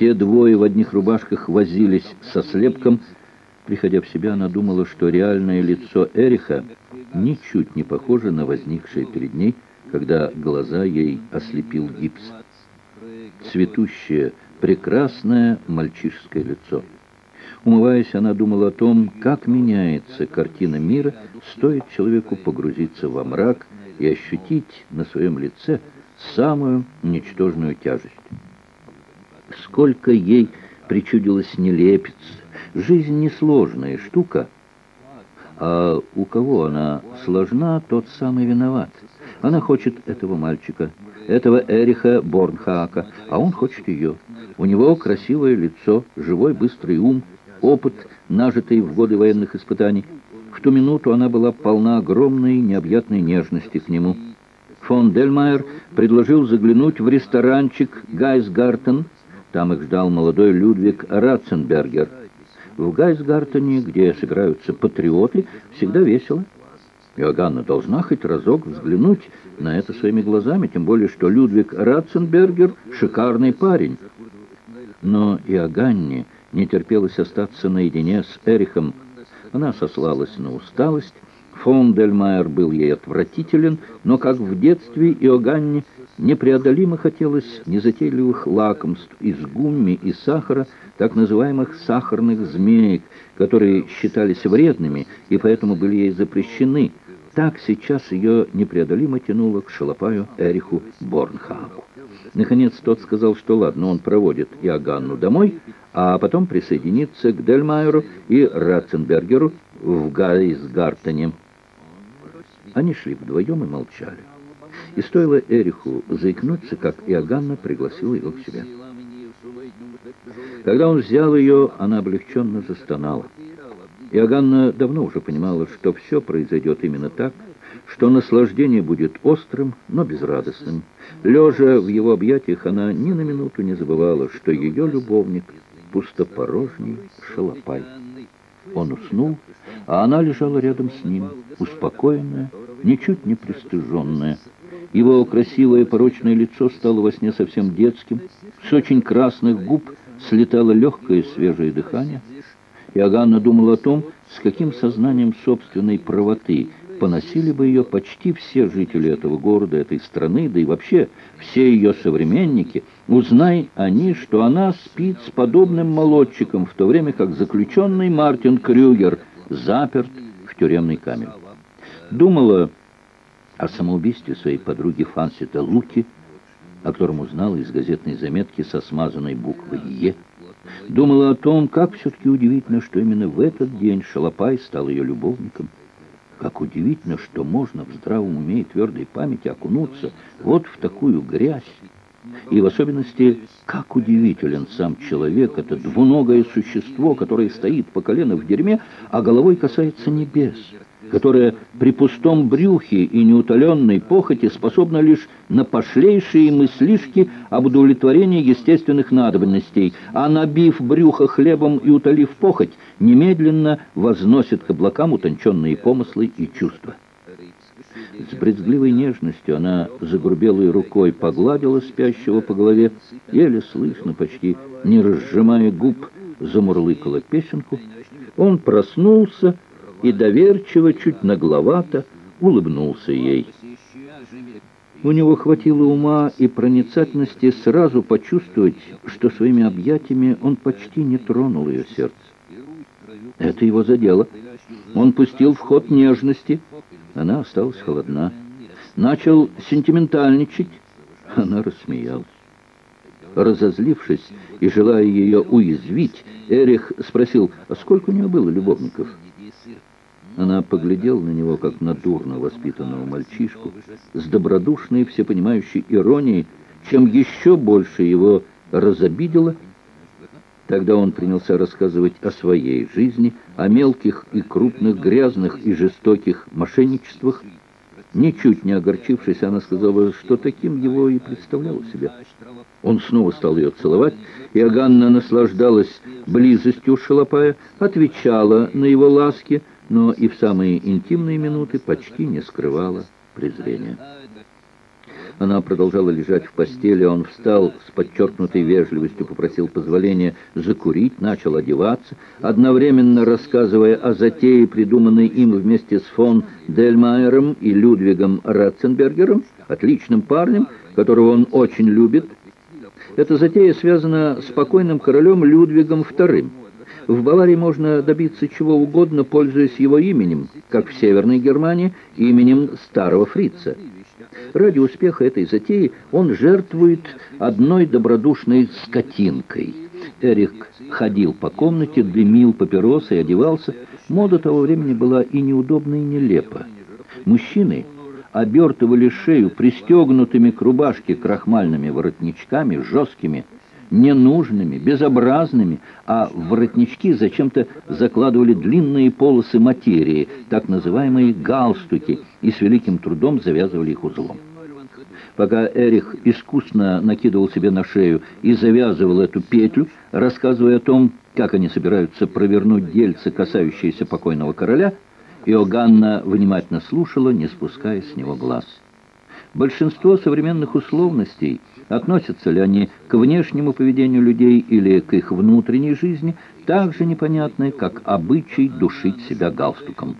Те двое в одних рубашках возились со слепком. Приходя в себя, она думала, что реальное лицо Эриха ничуть не похоже на возникшее перед ней, когда глаза ей ослепил гипс. Цветущее, прекрасное мальчишеское лицо. Умываясь, она думала о том, как меняется картина мира, стоит человеку погрузиться во мрак и ощутить на своем лице самую ничтожную тяжесть. Сколько ей причудилось нелепец. Жизнь несложная штука, а у кого она сложна, тот самый виноват. Она хочет этого мальчика, этого Эриха Борнхаака, а он хочет ее. У него красивое лицо, живой быстрый ум, опыт, нажитый в годы военных испытаний. В ту минуту она была полна огромной необъятной нежности к нему. Фон Дельмайер предложил заглянуть в ресторанчик «Гайсгартен». Там их ждал молодой Людвиг Ратценбергер. В Гайсгартене, где собираются патриоты, всегда весело. Иоганна должна хоть разок взглянуть на это своими глазами, тем более, что Людвиг Ратценбергер — шикарный парень. Но Иоганне не терпелось остаться наедине с Эрихом. Она сослалась на усталость. Фон Дельмайер был ей отвратителен, но, как в детстве, Иоганне непреодолимо хотелось незатейливых лакомств из гумми и сахара, так называемых сахарных змеек, которые считались вредными и поэтому были ей запрещены. Так сейчас ее непреодолимо тянуло к шалопаю Эриху Борнхагу. Наконец тот сказал, что ладно, он проводит Иоганну домой, а потом присоединится к Дельмайеру и Ратценбергеру в Гайсгартене. Они шли вдвоем и молчали. И стоило Эриху заикнуться, как Иоганна пригласила его к себе. Когда он взял ее, она облегченно застонала. Иоганна давно уже понимала, что все произойдет именно так, что наслаждение будет острым, но безрадостным. Лежа в его объятиях, она ни на минуту не забывала, что ее любовник — пустопорожний шалопай. Он уснул, а она лежала рядом с ним, успокоенная, ничуть не пристыженная. Его красивое порочное лицо стало во сне совсем детским, с очень красных губ слетало легкое свежее дыхание. Иоганна думала о том, с каким сознанием собственной правоты поносили бы ее почти все жители этого города, этой страны, да и вообще все ее современники, узнай они, что она спит с подобным молодчиком, в то время как заключенный Мартин Крюгер заперт в тюремной камере. Думала о самоубийстве своей подруги Фансита Луки, о котором узнала из газетной заметки со смазанной буквой «Е». Думала о том, как все-таки удивительно, что именно в этот день Шалопай стал ее любовником. Как удивительно, что можно в здравом уме и твердой памяти окунуться вот в такую грязь. И в особенности, как удивителен сам человек, это двуногое существо, которое стоит по колено в дерьме, а головой касается небес которая при пустом брюхе и неутоленной похоти способна лишь на пошлейшие мыслишки об удовлетворении естественных надобностей, а набив брюхо хлебом и утолив похоть, немедленно возносит к облакам утонченные помыслы и чувства. С брезгливой нежностью она загрубелой рукой погладила спящего по голове, еле слышно, почти не разжимая губ, замурлыкала песенку. Он проснулся, и доверчиво, чуть нагловато улыбнулся ей. У него хватило ума и проницательности сразу почувствовать, что своими объятиями он почти не тронул ее сердце. Это его задело. Он пустил в ход нежности. Она осталась холодна. Начал сентиментальничать. Она рассмеялась. Разозлившись и желая ее уязвить, Эрих спросил, а сколько у нее было любовников? Она поглядела на него, как на дурно воспитанного мальчишку, с добродушной, всепонимающей иронией, чем еще больше его разобидела. Тогда он принялся рассказывать о своей жизни, о мелких и крупных, грязных и жестоких мошенничествах. Ничуть не огорчившись, она сказала, что таким его и представляла себя. Он снова стал ее целовать, и Аганна наслаждалась близостью Шалопая, отвечала на его ласки, но и в самые интимные минуты почти не скрывала презрения. Она продолжала лежать в постели, он встал с подчеркнутой вежливостью, попросил позволения закурить, начал одеваться, одновременно рассказывая о затее, придуманной им вместе с фон Дельмайером и Людвигом Ратценбергером, отличным парнем, которого он очень любит. Эта затея связана с покойным королем Людвигом II. В Баварии можно добиться чего угодно, пользуясь его именем, как в Северной Германии именем старого фрица. Ради успеха этой затеи он жертвует одной добродушной скотинкой. Эрик ходил по комнате, дымил папиросы и одевался. Мода того времени была и неудобна, и нелепа. Мужчины обертывали шею пристегнутыми к рубашке крахмальными воротничками, жесткими, ненужными, безобразными, а в воротнички зачем-то закладывали длинные полосы материи, так называемые галстуки, и с великим трудом завязывали их узлом. Пока Эрих искусно накидывал себе на шею и завязывал эту петлю, рассказывая о том, как они собираются провернуть дельцы, касающиеся покойного короля, Иоганна внимательно слушала, не спуская с него глаз. Большинство современных условностей, относятся ли они к внешнему поведению людей или к их внутренней жизни, так же непонятны, как обычай душить себя галстуком.